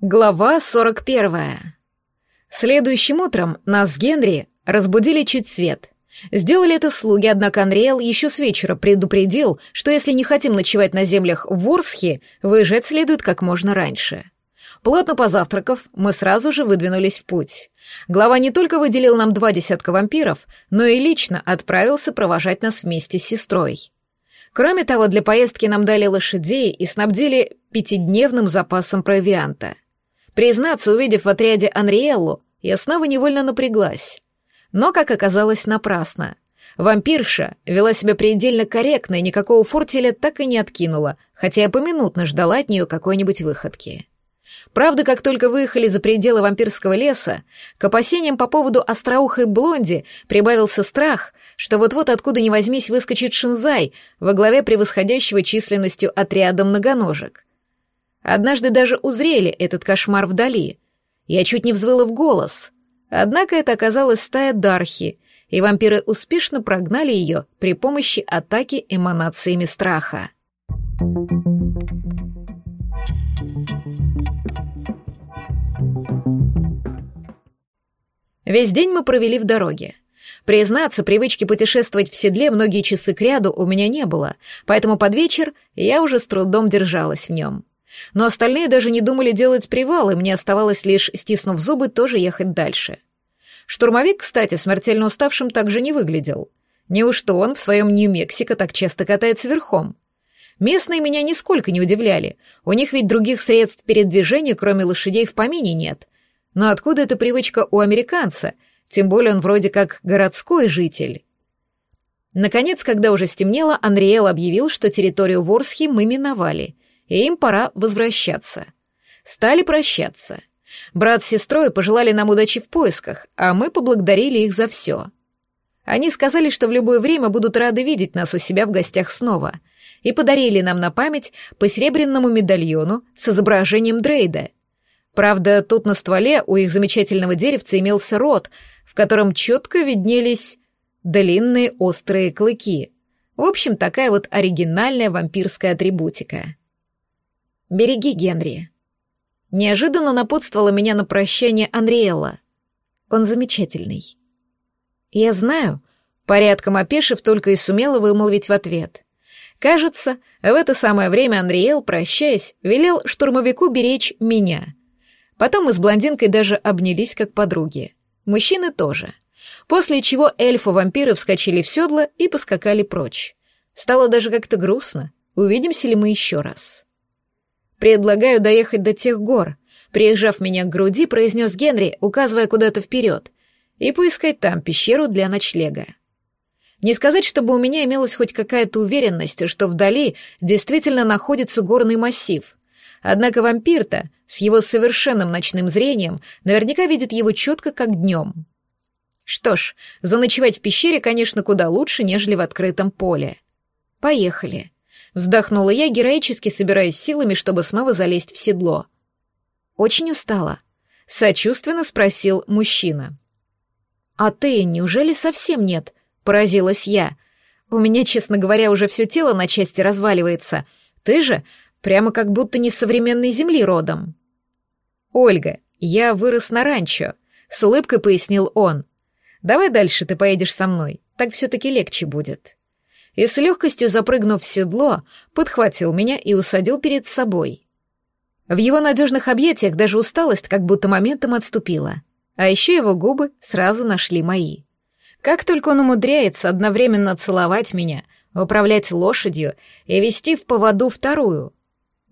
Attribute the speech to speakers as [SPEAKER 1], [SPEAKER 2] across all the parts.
[SPEAKER 1] Глава 41. Следующим утром нас с Генри разбудили чуть свет. Сделали это слуги, однако Анриэл еще с вечера предупредил, что если не хотим ночевать на землях в Ворсхе, выезжать следует как можно раньше. Плотно позавтракав, мы сразу же выдвинулись в путь. Глава не только выделил нам два десятка вампиров, но и лично отправился провожать нас вместе с сестрой. Кроме того, для поездки нам дали лошадей и снабдили пятидневным запасом провианта — Признаться, увидев в отряде Анриэллу, я снова невольно напряглась. Но, как оказалось, напрасно. Вампирша вела себя предельно корректно и никакого фортеля так и не откинула, хотя я поминутно ждала от нее какой-нибудь выходки. Правда, как только выехали за пределы вампирского леса, к опасениям по поводу остроухой блонди прибавился страх, что вот-вот откуда ни возьмись выскочит Шинзай во главе превосходящего численностью отряда многоножек. Однажды даже узрели этот кошмар вдали. Я чуть не взвыла в голос. Однако это оказалась стая Дархи, и вампиры успешно прогнали ее при помощи атаки эманациями страха. Весь день мы провели в дороге. Признаться, привычки путешествовать в седле многие часы кряду у меня не было, поэтому под вечер я уже с трудом держалась в нем. Но остальные даже не думали делать привал, и мне оставалось лишь, стиснув зубы, тоже ехать дальше. Штурмовик, кстати, смертельно уставшим также не выглядел. Неужто он в своем Нью-Мексико так часто катается верхом? Местные меня нисколько не удивляли. У них ведь других средств передвижения, кроме лошадей, в помине нет. Но откуда эта привычка у американца? Тем более он вроде как городской житель. Наконец, когда уже стемнело, Анриэл объявил, что территорию Ворсхи мы миновали — и им пора возвращаться. Стали прощаться. Брат с сестрой пожелали нам удачи в поисках, а мы поблагодарили их за все. Они сказали, что в любое время будут рады видеть нас у себя в гостях снова, и подарили нам на память по серебряному медальону с изображением Дрейда. Правда, тут на стволе у их замечательного деревца имелся рот, в котором четко виднелись длинные острые клыки. В общем, такая вот оригинальная вампирская атрибутика. Береги Генри. Неожиданно напутствовала меня на прощание Анриэла. Он замечательный. Я знаю, порядком опешив, только и сумела вымолвить в ответ. Кажется, в это самое время Анриэл, прощаясь, велел штурмовику беречь меня. Потом мы с блондинкой даже обнялись как подруги. Мужчины тоже. После чего эльфы-вампиры вскочили в седло и поскакали прочь. Стало даже как-то грустно. Увидимся ли мы еще раз? «Предлагаю доехать до тех гор», — приезжав меня к груди, произнес Генри, указывая куда-то вперед, и поискать там пещеру для ночлега. Не сказать, чтобы у меня имелась хоть какая-то уверенность, что вдали действительно находится горный массив. Однако вампир-то, с его совершенным ночным зрением, наверняка видит его четко, как днем. Что ж, заночевать в пещере, конечно, куда лучше, нежели в открытом поле. Поехали. Вздохнула я, героически собираясь силами, чтобы снова залезть в седло. Очень устала. Сочувственно спросил мужчина. «А ты, неужели совсем нет?» — поразилась я. «У меня, честно говоря, уже все тело на части разваливается. Ты же прямо как будто не с современной земли родом». «Ольга, я вырос на ранчо», — с улыбкой пояснил он. «Давай дальше ты поедешь со мной, так все-таки легче будет» и с легкостью запрыгнув в седло, подхватил меня и усадил перед собой. В его надежных объятиях даже усталость как будто моментом отступила, а еще его губы сразу нашли мои. Как только он умудряется одновременно целовать меня, управлять лошадью и вести в поводу вторую.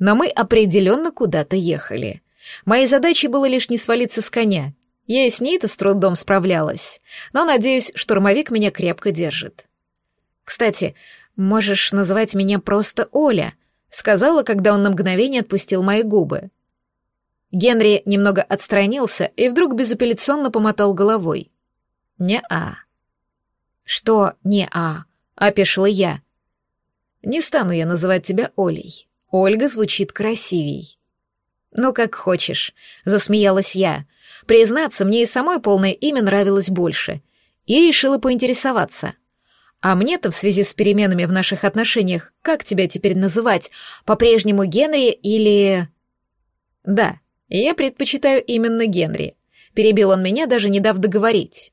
[SPEAKER 1] Но мы определенно куда-то ехали. Моей задачей было лишь не свалиться с коня. Я и с ней-то с трудом справлялась, но, надеюсь, штурмовик меня крепко держит. Кстати, можешь называть меня просто Оля, сказала, когда он на мгновение отпустил мои губы. Генри немного отстранился и вдруг безапелляционно помотал головой. «Не-а». «Что «не-а»?» — опешила я. «Не стану я называть тебя Олей. Ольга звучит красивей». «Ну, как хочешь», — засмеялась я. Признаться, мне и самой полное имя нравилось больше. И решила поинтересоваться — а мне-то в связи с переменами в наших отношениях, как тебя теперь называть? По-прежнему Генри или... Да, Я предпочитаю именно Генри. Перебил он меня, даже не дав договорить.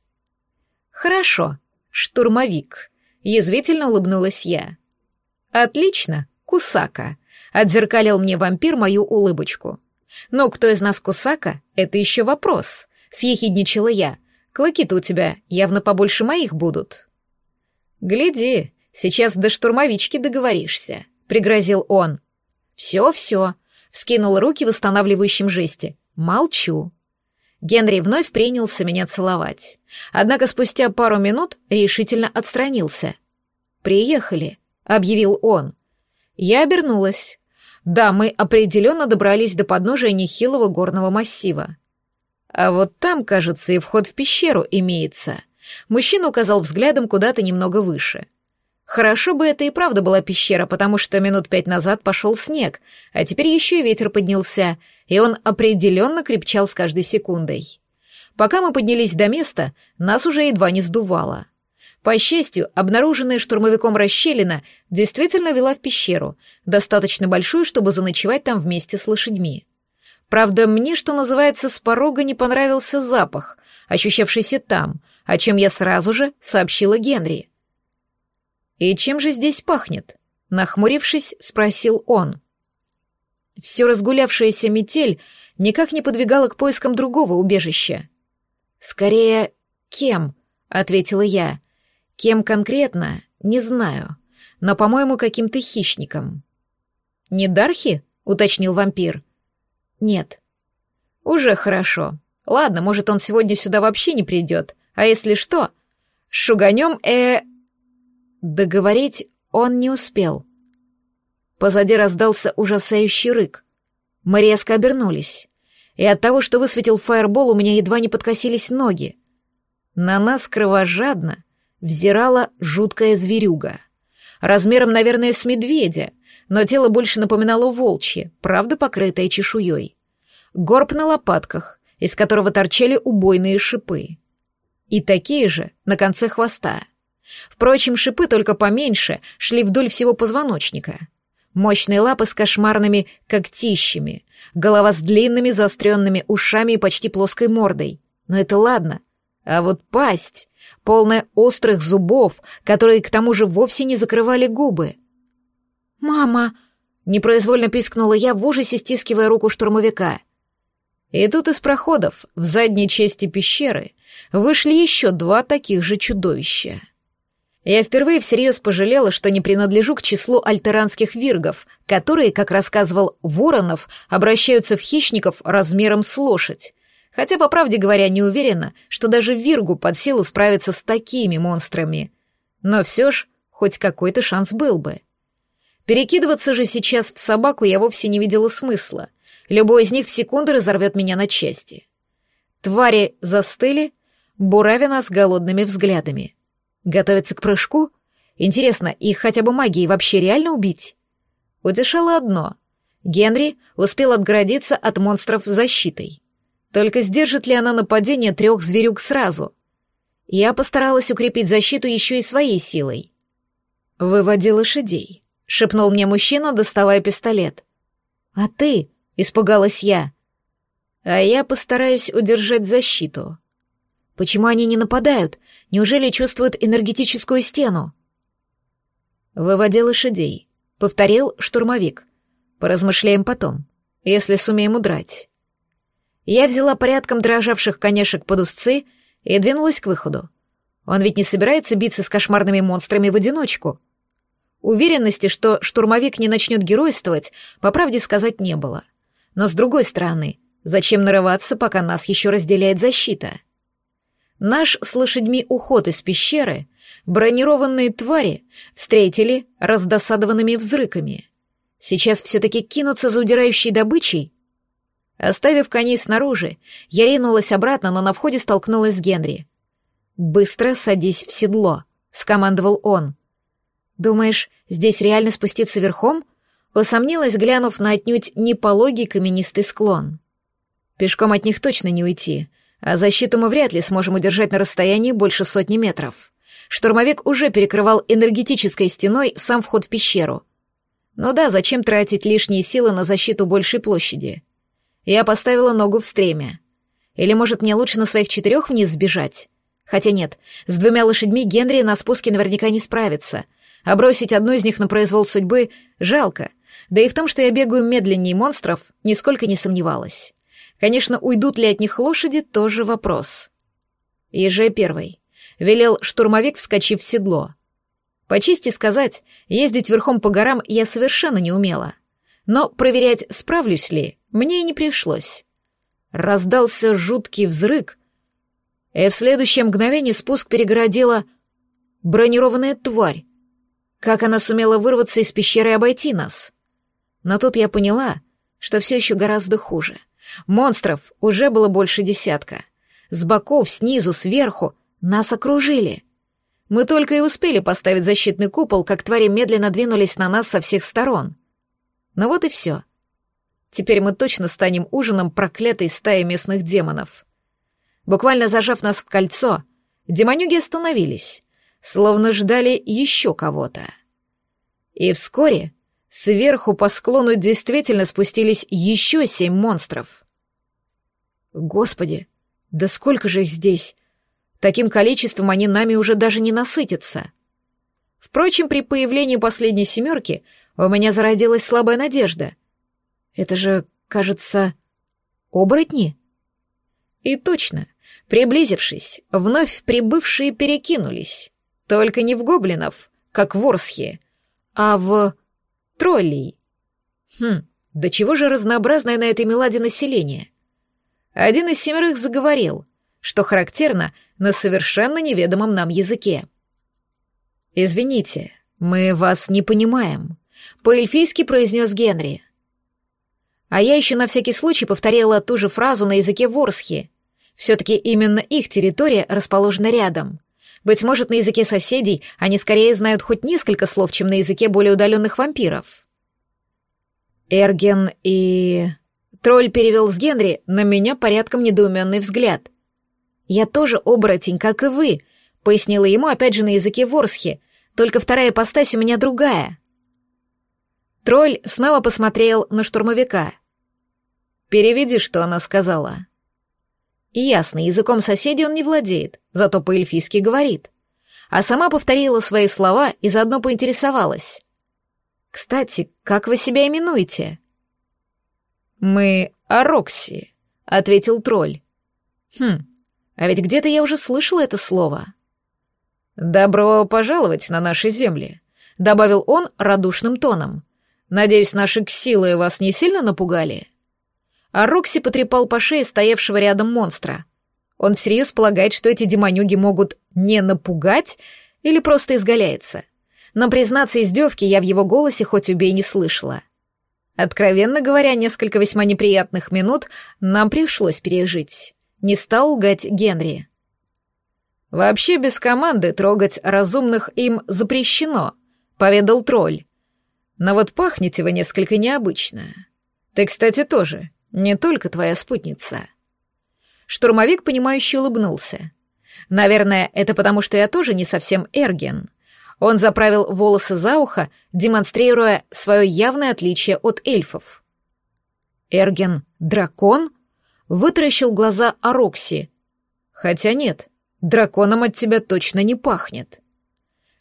[SPEAKER 1] Хорошо, штурмовик. Язвительно улыбнулась я. Отлично, Кусака. Отзеркалил мне вампир мою улыбочку. Но кто из нас Кусака, это еще вопрос. Съехидничала я. Клыки-то у тебя явно побольше моих будут. Гляди, сейчас до штурмовички договоришься, пригрозил он. Все-все, вскинул руки в восстанавливающем жесте. Молчу. Генри вновь принялся меня целовать. Однако спустя пару минут решительно отстранился. «Приехали», — объявил он. Я обернулась. Да, мы определенно добрались до подножия нехилого горного массива. А вот там, кажется, и вход в пещеру имеется. Мужчина указал взглядом куда-то немного выше. Хорошо бы это и правда была пещера, потому что минут пять назад пошел снег, а теперь еще и ветер поднялся, и он определенно крепчал с каждой секундой. Пока мы поднялись до места, нас уже едва не сдувало. По счастью, обнаруженная штурмовиком расщелина действительно вела в пещеру, достаточно большую, чтобы заночевать там вместе с лошадьми. Правда, мне, что называется, с порога не понравился запах, ощущавшийся там, о чем я сразу же сообщила Генри. «И чем же здесь пахнет?» — нахмурившись, спросил он. Все разгулявшаяся метель никак не подвигала к поискам другого убежища. «Скорее, кем?» — ответила я. «Кем конкретно? Не знаю. Но, по-моему, каким-то хищником». «Не Дархи?» — уточнил вампир. «Нет». «Уже хорошо. Ладно, может, он сегодня сюда вообще не придет. А если что, шуганем э...» Договорить он не успел. Позади раздался ужасающий рык. Мы резко обернулись. И от того, что высветил фаербол, у меня едва не подкосились ноги. На нас кровожадно взирала жуткая зверюга. Размером, наверное, с медведя, но тело больше напоминало волчье, правда покрытое чешуей. Горб на лопатках, из которого торчали убойные шипы. И такие же на конце хвоста. Впрочем, шипы только поменьше шли вдоль всего позвоночника. Мощные лапы с кошмарными когтищами, голова с длинными заостренными ушами и почти плоской мордой. Но это ладно. А вот пасть, полная острых зубов, которые к тому же вовсе не закрывали губы. «Мама!» — непроизвольно пискнула я в ужасе, стискивая руку штурмовика. И тут из проходов в задней части пещеры вышли еще два таких же чудовища. Я впервые всерьез пожалела, что не принадлежу к числу альтеранских виргов, которые, как рассказывал Воронов, обращаются в хищников размером с лошадь. Хотя, по правде говоря, не уверена, что даже виргу под силу справиться с такими монстрами. Но все ж, хоть какой-то шанс был бы. Перекидываться же сейчас в собаку я вовсе не видела смысла. Любой из них в секунду разорвет меня на части. Твари застыли, буравя нас голодными взглядами. Готовятся к прыжку? Интересно, их хотя бы магией вообще реально убить? Утешало одно. Генри успел отгородиться от монстров защитой. Только сдержит ли она нападение трех зверюк сразу? Я постаралась укрепить защиту еще и своей силой. «Выводи лошадей», — шепнул мне мужчина, доставая пистолет. «А ты?» — испугалась я. «А я постараюсь удержать защиту». «Почему они не нападают? Неужели чувствуют энергетическую стену? Выводи лошадей, повторил штурмовик. Поразмышляем потом, если сумеем удрать. Я взяла порядком дрожавших конешек под узцы и двинулась к выходу. Он ведь не собирается биться с кошмарными монстрами в одиночку. Уверенности, что штурмовик не начнет геройствовать, по правде сказать не было. Но с другой стороны, зачем нарываться, пока нас еще разделяет защита? — Наш с лошадьми уход из пещеры бронированные твари встретили раздосадованными взрыками. Сейчас все-таки кинуться за удирающей добычей? Оставив коней снаружи, я ринулась обратно, но на входе столкнулась с Генри. «Быстро садись в седло», — скомандовал он. «Думаешь, здесь реально спуститься верхом?» Усомнилась, глянув на отнюдь не пологий каменистый склон. Пешком от них точно не уйти, а защиту мы вряд ли сможем удержать на расстоянии больше сотни метров. Штурмовик уже перекрывал энергетической стеной сам вход в пещеру. Ну да, зачем тратить лишние силы на защиту большей площади? Я поставила ногу в стремя. Или, может, мне лучше на своих четырех вниз сбежать? Хотя нет, с двумя лошадьми Генри на спуске наверняка не справится, а бросить одну из них на произвол судьбы жалко. Да и в том, что я бегаю медленнее монстров, нисколько не сомневалась. Конечно, уйдут ли от них лошади, тоже вопрос. Езжай первый. Велел штурмовик, вскочив в седло. По чести сказать, ездить верхом по горам я совершенно не умела. Но проверять, справлюсь ли, мне и не пришлось. Раздался жуткий взрыв, и в следующее мгновение спуск перегородила бронированная тварь. Как она сумела вырваться из пещеры и обойти нас? Но тут я поняла, что все еще гораздо хуже. Монстров уже было больше десятка. С боков, снизу, сверху нас окружили. Мы только и успели поставить защитный купол, как твари медленно двинулись на нас со всех сторон. Ну вот и все. Теперь мы точно станем ужином проклятой стаи местных демонов. Буквально зажав нас в кольцо, демонюги остановились, словно ждали еще кого-то. И вскоре сверху по склону действительно спустились еще семь монстров. Господи, да сколько же их здесь! Таким количеством они нами уже даже не насытятся. Впрочем, при появлении последней семерки у меня зародилась слабая надежда. Это же, кажется, оборотни? И точно, приблизившись, вновь прибывшие перекинулись. Только не в гоблинов, как в Орсхе, а в троллей. Хм, да чего же разнообразное на этой меладе население? Один из семерых заговорил, что характерно на совершенно неведомом нам языке. «Извините, мы вас не понимаем», — по-эльфийски произнес Генри. А я еще на всякий случай повторила ту же фразу на языке ворсхи. Все-таки именно их территория расположена рядом. Быть может, на языке соседей они скорее знают хоть несколько слов, чем на языке более удаленных вампиров. Эрген и... Тролль перевел с Генри на меня порядком недоуменный взгляд. «Я тоже оборотень, как и вы», — пояснила ему опять же на языке ворсхи, только вторая постась у меня другая. Тролль снова посмотрел на штурмовика — Переведи, что она сказала. Ясно, языком соседей он не владеет, зато по-эльфийски говорит. А сама повторила свои слова и заодно поинтересовалась. «Кстати, как вы себя именуете?» «Мы Арокси», — ответил тролль. «Хм, а ведь где-то я уже слышала это слово». «Добро пожаловать на наши земли», — добавил он радушным тоном. «Надеюсь, наши ксилы вас не сильно напугали?» А Рокси потрепал по шее стоявшего рядом монстра. Он всерьез полагает, что эти демонюги могут не напугать или просто изгаляется. Но, признаться, издевки я в его голосе хоть убей не слышала. Откровенно говоря, несколько весьма неприятных минут нам пришлось пережить. Не стал лгать Генри. «Вообще без команды трогать разумных им запрещено», — поведал тролль. «Но вот пахнете вы несколько необычно. Ты, кстати, тоже. Не только твоя спутница. Штурмовик, понимающе улыбнулся. Наверное, это потому, что я тоже не совсем Эрген. Он заправил волосы за ухо, демонстрируя свое явное отличие от эльфов. Эрген — дракон? Вытаращил глаза Арокси. Хотя нет, драконом от тебя точно не пахнет.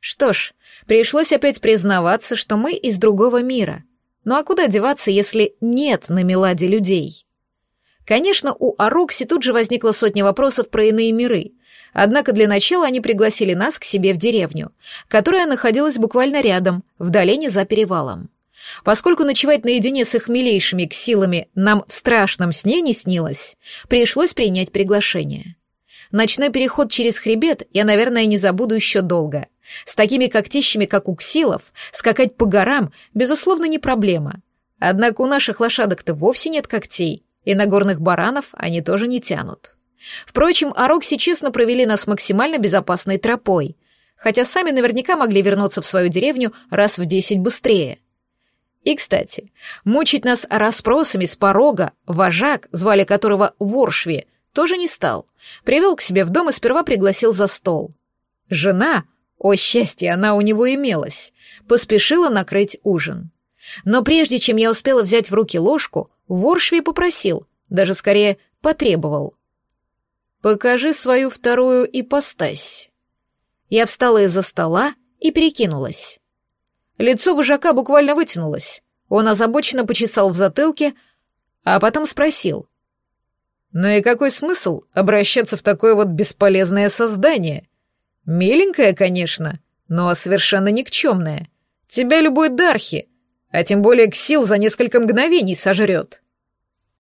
[SPEAKER 1] Что ж, пришлось опять признаваться, что мы из другого мира — ну а куда деваться, если нет на Меладе людей? Конечно, у Арокси тут же возникла сотня вопросов про иные миры, однако для начала они пригласили нас к себе в деревню, которая находилась буквально рядом, в долине за перевалом. Поскольку ночевать наедине с их милейшими силами нам в страшном сне не снилось, пришлось принять приглашение. Ночной переход через хребет я, наверное, не забуду еще долго. С такими когтищами, как у ксилов, скакать по горам, безусловно, не проблема. Однако у наших лошадок-то вовсе нет когтей, и на горных баранов они тоже не тянут. Впрочем, Арокси честно провели нас максимально безопасной тропой, хотя сами наверняка могли вернуться в свою деревню раз в десять быстрее. И, кстати, мучить нас расспросами с порога вожак, звали которого Воршви, тоже не стал. Привел к себе в дом и сперва пригласил за стол. Жена, о счастье, она у него имелась, поспешила накрыть ужин. Но прежде чем я успела взять в руки ложку, Воршви попросил, даже скорее потребовал. «Покажи свою вторую ипостась». Я встала из-за стола и перекинулась. Лицо вожака буквально вытянулось. Он озабоченно почесал в затылке, а потом спросил. «Ну и какой смысл обращаться в такое вот бесполезное создание? Миленькое, конечно, но совершенно никчемное. Тебя любой Дархи, а тем более Ксил за несколько мгновений сожрет».